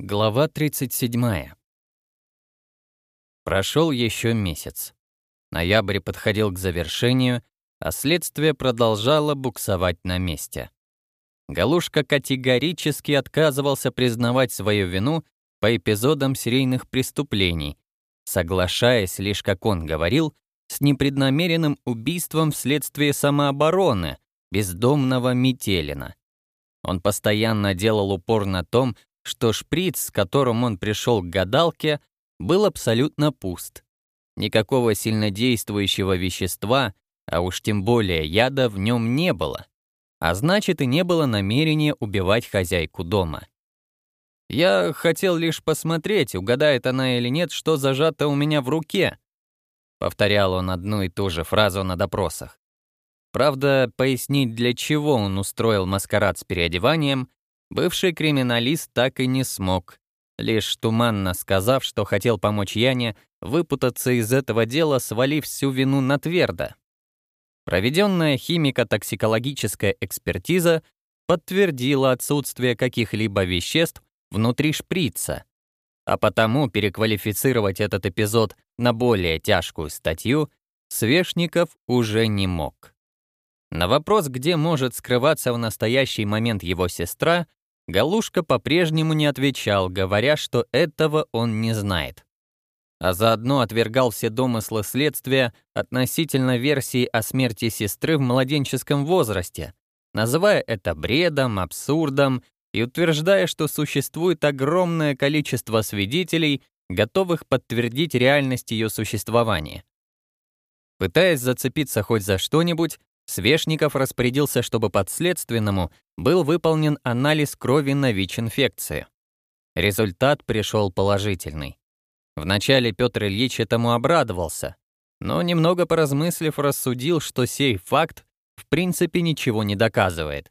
Глава 37. Прошел еще месяц. Ноябрь подходил к завершению, а следствие продолжало буксовать на месте. Галушка категорически отказывался признавать свою вину по эпизодам серийных преступлений, соглашаясь лишь, как он говорил, с непреднамеренным убийством вследствие самообороны бездомного Метелина. Он постоянно делал упор на том, что шприц, с которым он пришел к гадалке, был абсолютно пуст. Никакого сильнодействующего вещества, а уж тем более яда в нем не было. А значит, и не было намерения убивать хозяйку дома. Я хотел лишь посмотреть, угадает она или нет, что зажато у меня в руке. Повторял он одну и ту же фразу на допросах. Правда, пояснить, для чего он устроил маскарад с переодеванием, Бывший криминалист так и не смог, лишь туманно сказав, что хотел помочь Яне выпутаться из этого дела, свалив всю вину на Тверда. Проведенная химико-токсикологическая экспертиза подтвердила отсутствие каких-либо веществ внутри шприца, а потому переквалифицировать этот эпизод на более тяжкую статью Свешников уже не мог. На вопрос, где может скрываться в настоящий момент его сестра, Галушка по-прежнему не отвечал, говоря, что этого он не знает. А заодно отвергал все домыслы следствия относительно версии о смерти сестры в младенческом возрасте, называя это бредом, абсурдом и утверждая, что существует огромное количество свидетелей, готовых подтвердить реальность ее существования. Пытаясь зацепиться хоть за что-нибудь, Свешников распорядился, чтобы подследственному был выполнен анализ крови на вич-инфекции. Результат пришел положительный. Вначале Петр Ильич этому обрадовался, но, немного поразмыслив, рассудил, что сей факт в принципе ничего не доказывает.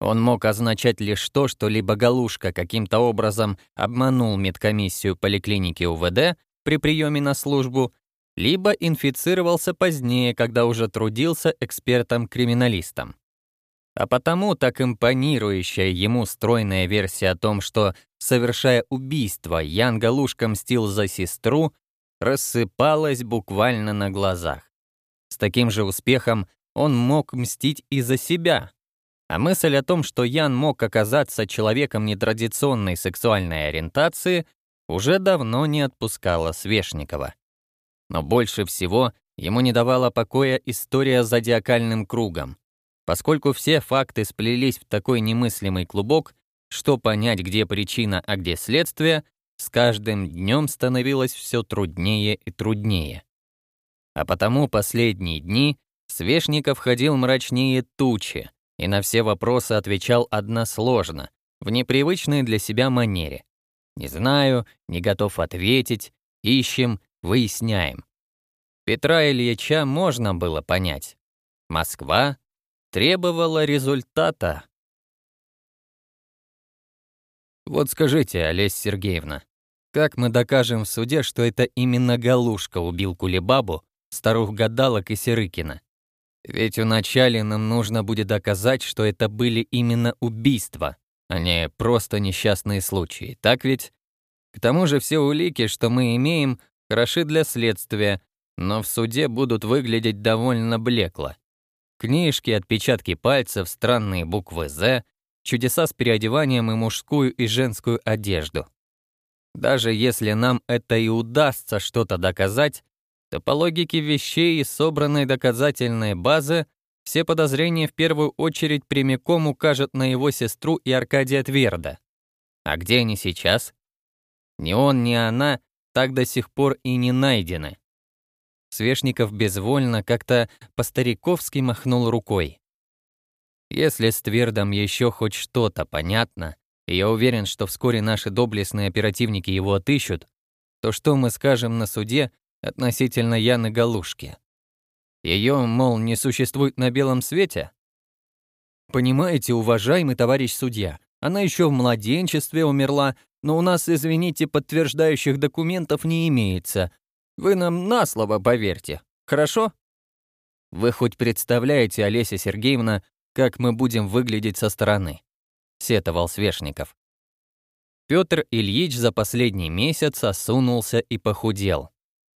Он мог означать лишь то, что либо Галушка каким-то образом обманул медкомиссию поликлиники УВД при приеме на службу, либо инфицировался позднее, когда уже трудился экспертом-криминалистом. А потому так импонирующая ему стройная версия о том, что, совершая убийство, Ян Галушка мстил за сестру, рассыпалась буквально на глазах. С таким же успехом он мог мстить и за себя. А мысль о том, что Ян мог оказаться человеком нетрадиционной сексуальной ориентации, уже давно не отпускала Свешникова. Но больше всего ему не давала покоя история с зодиакальным кругом. Поскольку все факты сплелись в такой немыслимый клубок, что понять, где причина, а где следствие, с каждым днем становилось все труднее и труднее. А потому последние дни Свешников ходил мрачнее тучи и на все вопросы отвечал односложно, в непривычной для себя манере. «Не знаю, не готов ответить, ищем, Выясняем. Петра Ильича можно было понять. Москва требовала результата. Вот скажите, Олесь Сергеевна, как мы докажем в суде, что это именно Галушка убил Кулебабу, старух гадалок и Серыкина? Ведь вначале нам нужно будет доказать, что это были именно убийства, а не просто несчастные случаи, так ведь? К тому же все улики, что мы имеем, хороши для следствия, но в суде будут выглядеть довольно блекло. Книжки, отпечатки пальцев, странные буквы «З», чудеса с переодеванием и мужскую, и женскую одежду. Даже если нам это и удастся что-то доказать, то по логике вещей и собранной доказательной базы все подозрения в первую очередь прямиком укажут на его сестру и Аркадия Тверда. А где они сейчас? Ни он, ни она так до сих пор и не найдены. Свешников безвольно как-то по-стариковски махнул рукой. Если с Твердом еще хоть что-то понятно, и я уверен, что вскоре наши доблестные оперативники его отыщут, то что мы скажем на суде относительно Яны Галушки? Ее, мол, не существует на белом свете? Понимаете, уважаемый товарищ судья, она еще в младенчестве умерла но у нас, извините, подтверждающих документов не имеется. Вы нам на слово поверьте, хорошо? Вы хоть представляете, Олеся Сергеевна, как мы будем выглядеть со стороны?» — сетовал Свешников. Петр Ильич за последний месяц осунулся и похудел.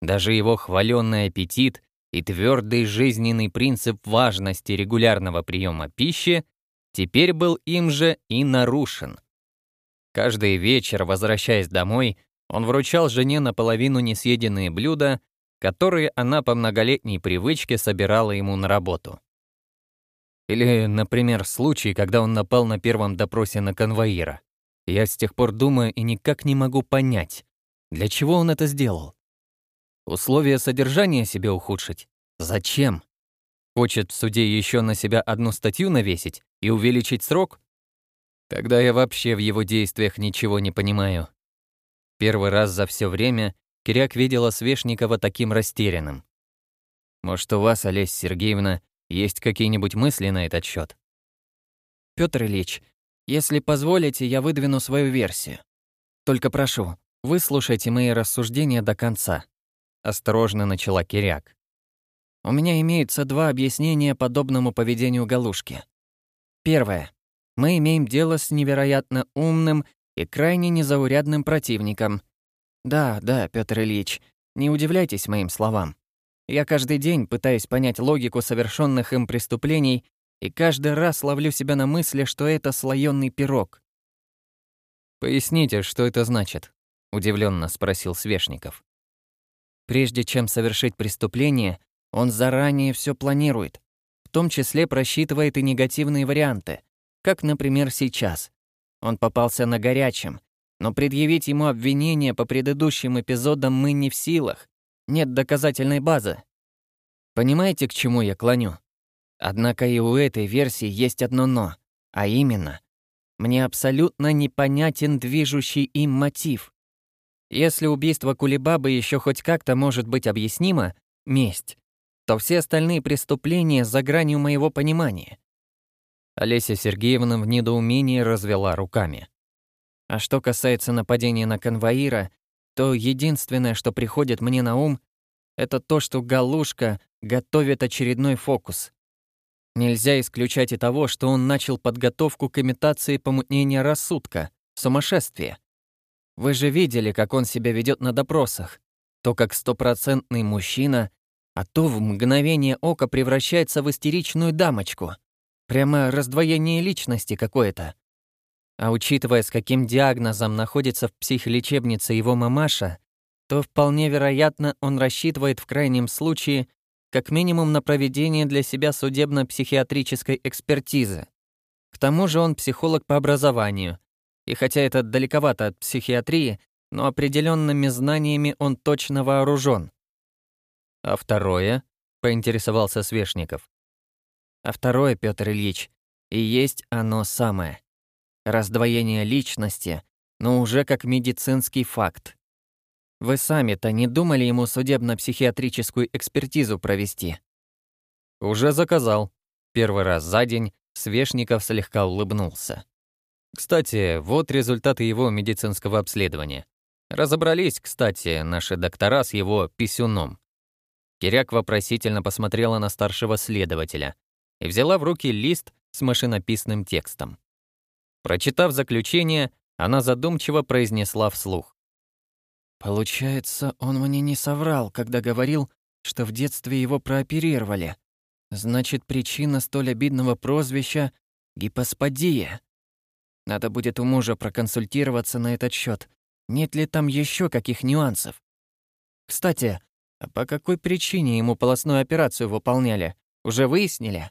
Даже его хваленный аппетит и твердый жизненный принцип важности регулярного приема пищи теперь был им же и нарушен — Каждый вечер, возвращаясь домой, он вручал жене наполовину несъеденные блюда, которые она по многолетней привычке собирала ему на работу. Или, например, случай, когда он напал на первом допросе на конвоира. Я с тех пор думаю и никак не могу понять, для чего он это сделал. Условия содержания себе ухудшить? Зачем? Хочет в суде еще на себя одну статью навесить и увеличить срок? Тогда я вообще в его действиях ничего не понимаю. Первый раз за все время Киряк видела Свешникова таким растерянным. Может, у вас, Олеся Сергеевна, есть какие-нибудь мысли на этот счет? Петр Ильич, если позволите, я выдвину свою версию. Только прошу, выслушайте мои рассуждения до конца. Осторожно начала Киряк. У меня имеется два объяснения подобному поведению Галушки. Первое мы имеем дело с невероятно умным и крайне незаурядным противником. Да, да, Петр Ильич, не удивляйтесь моим словам. Я каждый день пытаюсь понять логику совершенных им преступлений и каждый раз ловлю себя на мысли, что это слоёный пирог. «Поясните, что это значит?» — удивленно спросил Свешников. Прежде чем совершить преступление, он заранее всё планирует, в том числе просчитывает и негативные варианты как, например, сейчас. Он попался на горячем, но предъявить ему обвинение по предыдущим эпизодам мы не в силах. Нет доказательной базы. Понимаете, к чему я клоню? Однако и у этой версии есть одно «но», а именно, мне абсолютно непонятен движущий им мотив. Если убийство Кулибабы еще хоть как-то может быть объяснимо, месть, то все остальные преступления за гранью моего понимания. Олеся Сергеевна в недоумении развела руками. А что касается нападения на конвоира, то единственное, что приходит мне на ум, это то, что Галушка готовит очередной фокус. Нельзя исключать и того, что он начал подготовку к имитации помутнения рассудка, сумасшествия. Вы же видели, как он себя ведет на допросах. То, как стопроцентный мужчина, а то в мгновение ока превращается в истеричную дамочку — Прямо раздвоение личности какое-то. А учитывая, с каким диагнозом находится в психлечебнице его мамаша, то вполне вероятно, он рассчитывает в крайнем случае как минимум на проведение для себя судебно-психиатрической экспертизы. К тому же он психолог по образованию. И хотя это далековато от психиатрии, но определенными знаниями он точно вооружен. А второе, поинтересовался Свешников а второе, Пётр Ильич, и есть оно самое. Раздвоение личности, но уже как медицинский факт. Вы сами-то не думали ему судебно-психиатрическую экспертизу провести? Уже заказал. Первый раз за день Свешников слегка улыбнулся. Кстати, вот результаты его медицинского обследования. Разобрались, кстати, наши доктора с его писюном. Киряк вопросительно посмотрела на старшего следователя и взяла в руки лист с машинописным текстом. Прочитав заключение, она задумчиво произнесла вслух. «Получается, он мне не соврал, когда говорил, что в детстве его прооперировали. Значит, причина столь обидного прозвища — гипосподия. Надо будет у мужа проконсультироваться на этот счет. Нет ли там еще каких нюансов? Кстати, а по какой причине ему полостную операцию выполняли? Уже выяснили?»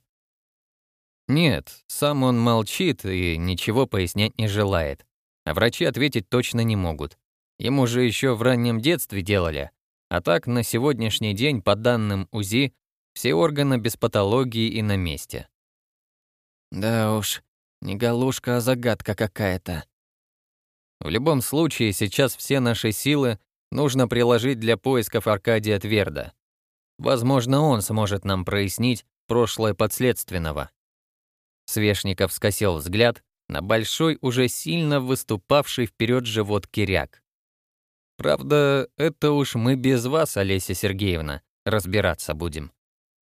Нет, сам он молчит и ничего пояснять не желает. А врачи ответить точно не могут. Ему же еще в раннем детстве делали. А так, на сегодняшний день, по данным УЗИ, все органы без патологии и на месте. Да уж, не галушка, а загадка какая-то. В любом случае, сейчас все наши силы нужно приложить для поисков Аркадия Тверда. Возможно, он сможет нам прояснить прошлое подследственного. Свешников скосил взгляд на большой, уже сильно выступавший вперед живот киряк. «Правда, это уж мы без вас, Олеся Сергеевна, разбираться будем.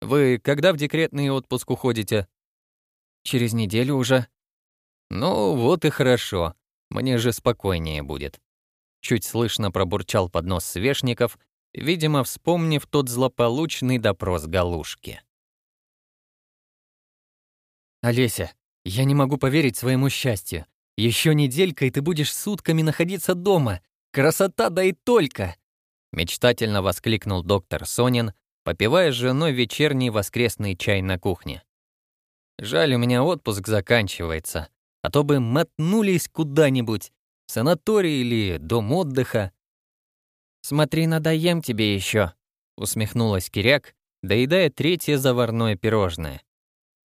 Вы когда в декретный отпуск уходите?» «Через неделю уже». «Ну, вот и хорошо. Мне же спокойнее будет». Чуть слышно пробурчал под нос Свешников, видимо, вспомнив тот злополучный допрос Галушки. «Олеся, я не могу поверить своему счастью. Еще неделька, и ты будешь сутками находиться дома. Красота, да и только!» Мечтательно воскликнул доктор Сонин, попивая с женой вечерний воскресный чай на кухне. «Жаль, у меня отпуск заканчивается, а то бы мотнулись куда-нибудь, в санаторий или дом отдыха». «Смотри, надоем тебе еще», — усмехнулась Киряк, доедая третье заварное пирожное.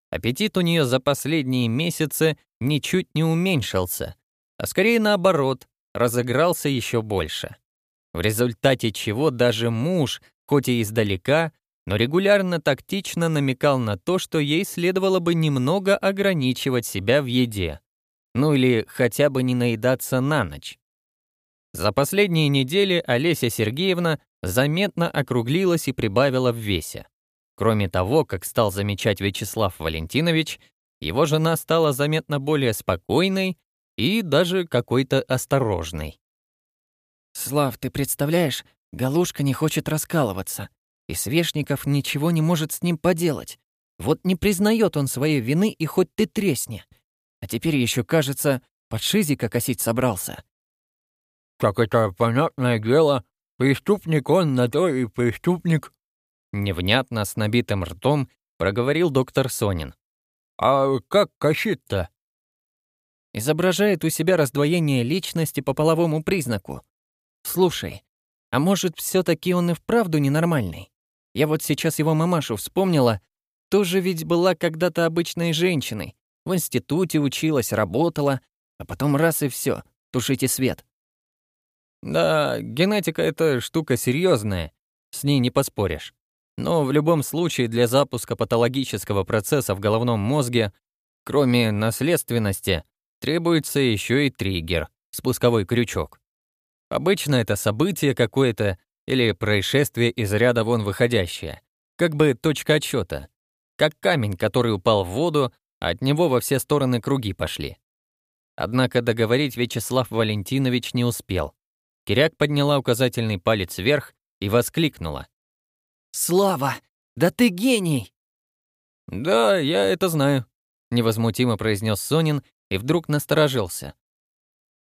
Аппетит у нее за последние месяцы ничуть не уменьшился, а скорее наоборот, разыгрался еще больше. В результате чего даже муж, хоть и издалека, но регулярно тактично намекал на то, что ей следовало бы немного ограничивать себя в еде, ну или хотя бы не наедаться на ночь. За последние недели Олеся Сергеевна заметно округлилась и прибавила в весе. Кроме того, как стал замечать Вячеслав Валентинович, его жена стала заметно более спокойной и даже какой-то осторожной. «Слав, ты представляешь, Галушка не хочет раскалываться, и Свешников ничего не может с ним поделать. Вот не признает он своей вины, и хоть ты тресни. А теперь еще кажется, под Шизика косить собрался». «Как это понятное дело, преступник он на то и преступник», Невнятно, с набитым ртом, проговорил доктор Сонин. «А как кащит-то?» Изображает у себя раздвоение личности по половому признаку. Слушай, а может, все таки он и вправду ненормальный? Я вот сейчас его мамашу вспомнила. Тоже ведь была когда-то обычной женщиной. В институте училась, работала, а потом раз и все. Тушите свет. Да, генетика — это штука серьезная, с ней не поспоришь. Но в любом случае для запуска патологического процесса в головном мозге, кроме наследственности, требуется еще и триггер, спусковой крючок. Обычно это событие какое-то или происшествие из ряда вон выходящее, как бы точка отсчета, как камень, который упал в воду, а от него во все стороны круги пошли. Однако договорить Вячеслав Валентинович не успел. Киряк подняла указательный палец вверх и воскликнула. Слава! Да ты гений!» «Да, я это знаю», — невозмутимо произнес Сонин и вдруг насторожился.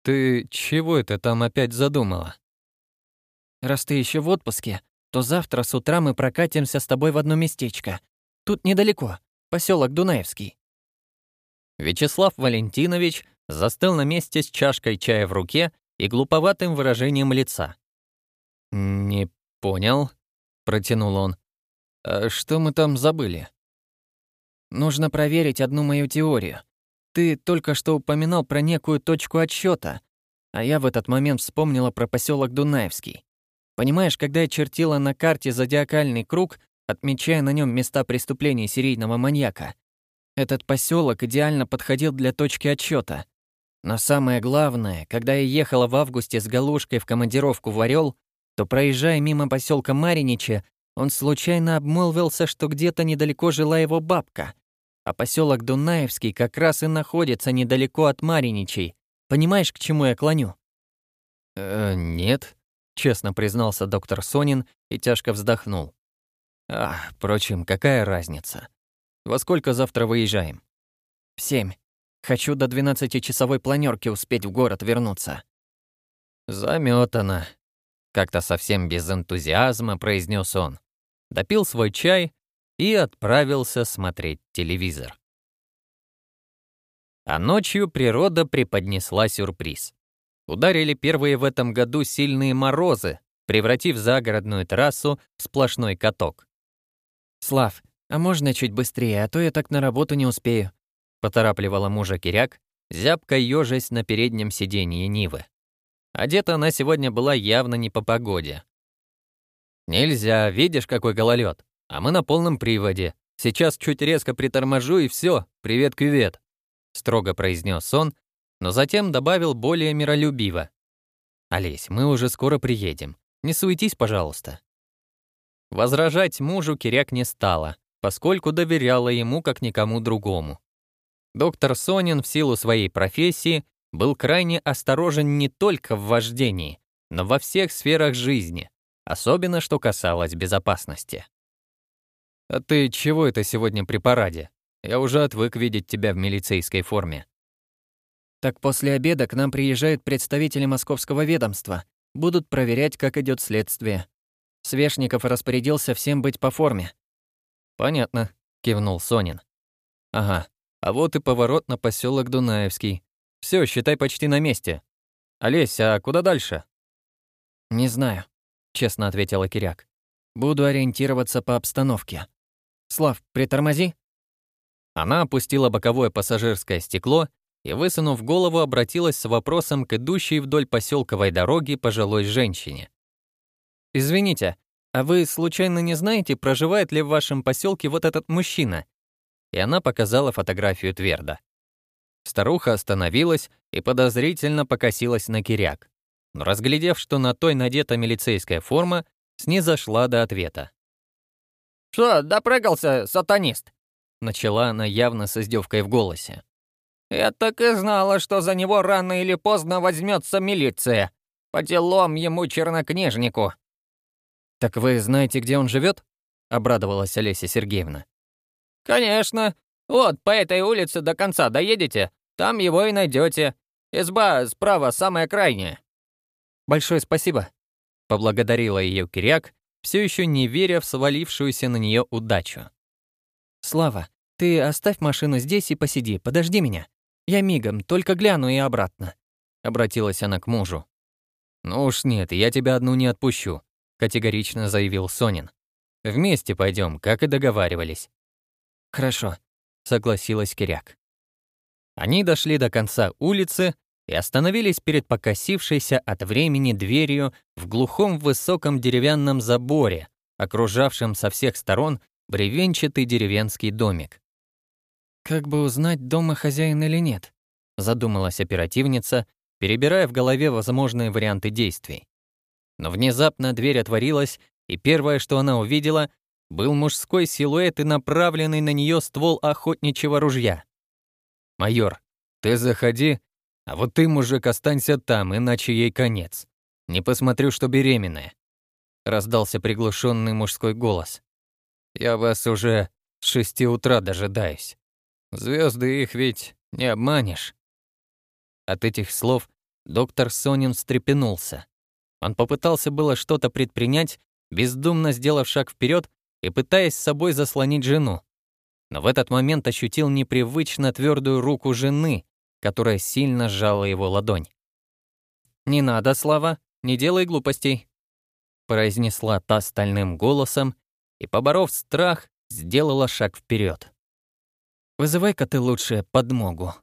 «Ты чего это там опять задумала?» «Раз ты еще в отпуске, то завтра с утра мы прокатимся с тобой в одно местечко. Тут недалеко, поселок Дунаевский». Вячеслав Валентинович застыл на месте с чашкой чая в руке и глуповатым выражением лица. «Не понял», протянул он. «А что мы там забыли?» «Нужно проверить одну мою теорию. Ты только что упоминал про некую точку отсчета, а я в этот момент вспомнила про поселок Дунаевский. Понимаешь, когда я чертила на карте зодиакальный круг, отмечая на нем места преступлений серийного маньяка, этот поселок идеально подходил для точки отсчета. Но самое главное, когда я ехала в августе с Галушкой в командировку в Орел, то, проезжая мимо поселка Мариничи, он случайно обмолвился, что где-то недалеко жила его бабка. А поселок Дунаевский как раз и находится недалеко от Мариничей. Понимаешь, к чему я клоню? «Э, нет», — честно признался доктор Сонин и тяжко вздохнул. «А, впрочем, какая разница? Во сколько завтра выезжаем?» «В семь. Хочу до двенадцатичасовой планерки успеть в город вернуться». «Замётано», как-то совсем без энтузиазма произнес он. Допил свой чай и отправился смотреть телевизор. А ночью природа преподнесла сюрприз. Ударили первые в этом году сильные морозы, превратив загородную террасу в сплошной каток. «Слав, а можно чуть быстрее, а то я так на работу не успею», — поторапливала мужа Киряк, зябко ёжась на переднем сиденье Нивы. Одета она сегодня была явно не по погоде. «Нельзя, видишь, какой гололед. А мы на полном приводе. Сейчас чуть резко приторможу, и все. привет-кювет», — строго произнес он, но затем добавил более миролюбиво. «Олесь, мы уже скоро приедем. Не суетись, пожалуйста». Возражать мужу Киряк не стала, поскольку доверяла ему как никому другому. Доктор Сонин в силу своей профессии был крайне осторожен не только в вождении, но во всех сферах жизни, особенно что касалось безопасности. «А ты чего это сегодня при параде? Я уже отвык видеть тебя в милицейской форме». «Так после обеда к нам приезжают представители московского ведомства, будут проверять, как идет следствие. Свешников распорядился всем быть по форме». «Понятно», — кивнул Сонин. «Ага, а вот и поворот на поселок Дунаевский. Все, считай, почти на месте. Олесь, а куда дальше?» «Не знаю», — честно ответила Киряк. «Буду ориентироваться по обстановке. Слав, притормози». Она опустила боковое пассажирское стекло и, высунув голову, обратилась с вопросом к идущей вдоль поселковой дороги пожилой женщине. «Извините, а вы случайно не знаете, проживает ли в вашем поселке вот этот мужчина?» И она показала фотографию Тверда. Старуха остановилась и подозрительно покосилась на киряк. Но разглядев, что на той надета милицейская форма, снизошла до ответа. «Что, допрыгался, сатанист?» Начала она явно с издевкой в голосе. «Я так и знала, что за него рано или поздно возьмется милиция. По делам ему чернокнижнику». «Так вы знаете, где он живет?» — обрадовалась Олеся Сергеевна. «Конечно. Вот, по этой улице до конца доедете, там его и найдете. Изба справа самая крайняя». «Большое спасибо», — поблагодарила ее Киряк, все еще не веря в свалившуюся на нее удачу. «Слава, ты оставь машину здесь и посиди, подожди меня. Я мигом, только гляну и обратно», — обратилась она к мужу. «Ну уж нет, я тебя одну не отпущу», — категорично заявил Сонин. «Вместе пойдем, как и договаривались». «Хорошо», — согласилась Киряк. Они дошли до конца улицы и остановились перед покосившейся от времени дверью в глухом высоком деревянном заборе, окружавшем со всех сторон бревенчатый деревенский домик. «Как бы узнать, дома хозяин или нет?» — задумалась оперативница, перебирая в голове возможные варианты действий. Но внезапно дверь отворилась, и первое, что она увидела, был мужской силуэт и направленный на нее ствол охотничьего ружья. «Майор, ты заходи, а вот ты, мужик, останься там, иначе ей конец. Не посмотрю, что беременная», — раздался приглушенный мужской голос. «Я вас уже с шести утра дожидаюсь. Звезды их ведь не обманешь». От этих слов доктор Сонин встрепенулся. Он попытался было что-то предпринять, бездумно сделав шаг вперед и пытаясь с собой заслонить жену но в этот момент ощутил непривычно твердую руку жены, которая сильно сжала его ладонь. «Не надо, Слава, не делай глупостей», произнесла та стальным голосом и, поборов страх, сделала шаг вперед. «Вызывай-ка ты лучше подмогу».